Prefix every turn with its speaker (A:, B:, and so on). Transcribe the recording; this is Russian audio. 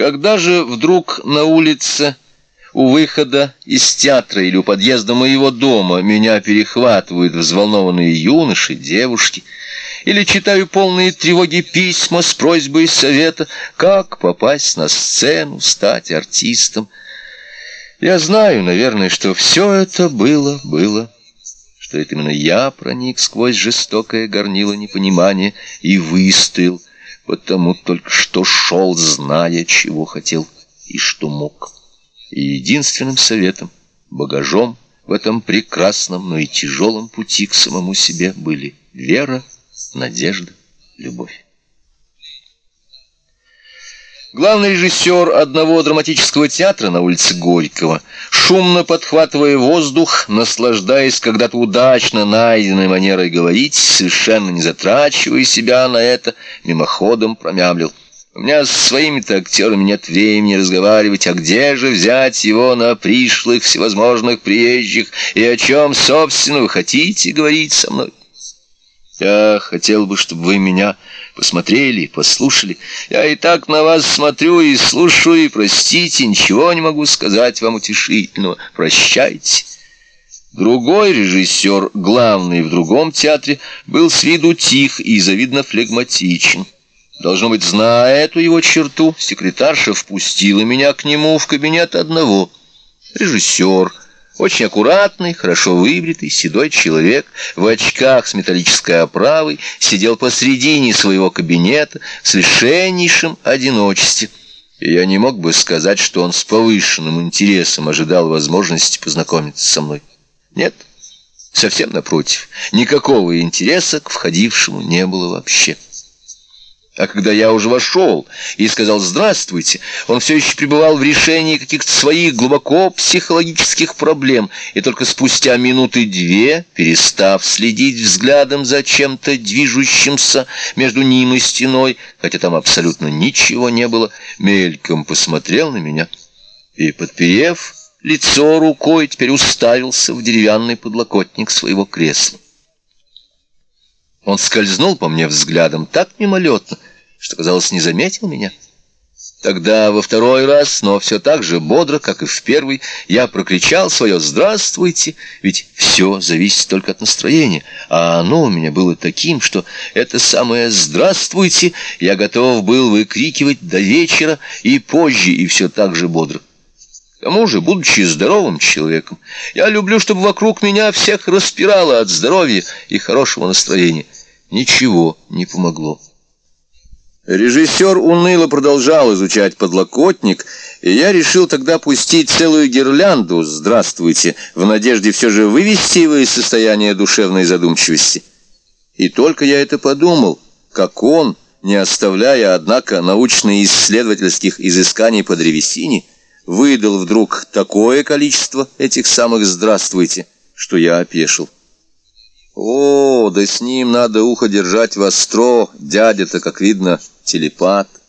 A: Когда же вдруг на улице у выхода из театра или у подъезда моего дома меня перехватывают взволнованные юноши, девушки, или читаю полные тревоги письма с просьбой совета, как попасть на сцену, стать артистом. Я знаю, наверное, что все это было, было, что это именно я проник сквозь жестокое горнило непонимания и выстоял, потому только что шел, зная, чего хотел и что мог. И единственным советом, багажом в этом прекрасном, но и тяжелом пути к самому себе были вера, надежда, любовь. Главный режиссер одного драматического театра на улице Горького, шумно подхватывая воздух, наслаждаясь когда-то удачно найденной манерой говорить, совершенно не затрачивая себя на это, мимоходом промямлил. У меня с своими-то актерами нет времени разговаривать, а где же взять его на пришлых всевозможных приезжих, и о чем, собственно, вы хотите говорить со мной? Я хотел бы, чтобы вы меня посмотрели, послушали. Я и так на вас смотрю и слушаю, и, простите, ничего не могу сказать вам утешительного. Прощайте. Другой режиссер, главный в другом театре, был с виду тих и завидно флегматичен. Должно быть, зная эту его черту, секретарша впустила меня к нему в кабинет одного. Режиссер, очень аккуратный, хорошо выбритый, седой человек, в очках с металлической оправой, сидел посредине своего кабинета в совершеннейшем одиночестве. И я не мог бы сказать, что он с повышенным интересом ожидал возможности познакомиться со мной. Нет, совсем напротив, никакого интереса к входившему не было вообще. А когда я уже вошел и сказал «здравствуйте», он все еще пребывал в решении каких-то своих глубоко психологических проблем, и только спустя минуты две, перестав следить взглядом за чем-то движущимся между ним и стеной, хотя там абсолютно ничего не было, мельком посмотрел на меня и, подперев лицо рукой, теперь уставился в деревянный подлокотник своего кресла. Он скользнул по мне взглядом так мимолетно, что, казалось, не заметил меня. Тогда во второй раз, но все так же бодро, как и в первый, я прокричал свое «Здравствуйте!» Ведь все зависит только от настроения, а оно у меня было таким, что это самое «Здравствуйте!» я готов был выкрикивать до вечера и позже, и все так же бодро. К тому же, будучи здоровым человеком, я люблю, чтобы вокруг меня всех распирало от здоровья и хорошего настроения. Ничего не помогло. Режиссер уныло продолжал изучать подлокотник, и я решил тогда пустить целую гирлянду «Здравствуйте», в надежде все же вывести его из состояния душевной задумчивости. И только я это подумал, как он, не оставляя, однако, научно-исследовательских изысканий по древесине, выдал вдруг такое количество этих самых «здравствуйте», что я опешил. О, да с ним надо ухо держать востро, дядя-то, как видно, телепат.